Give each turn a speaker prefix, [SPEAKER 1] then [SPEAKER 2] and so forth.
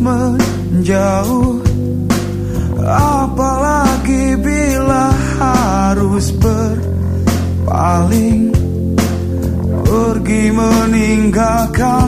[SPEAKER 1] menjauh. Apalagi bila harus berpaling Pergi meninggalkan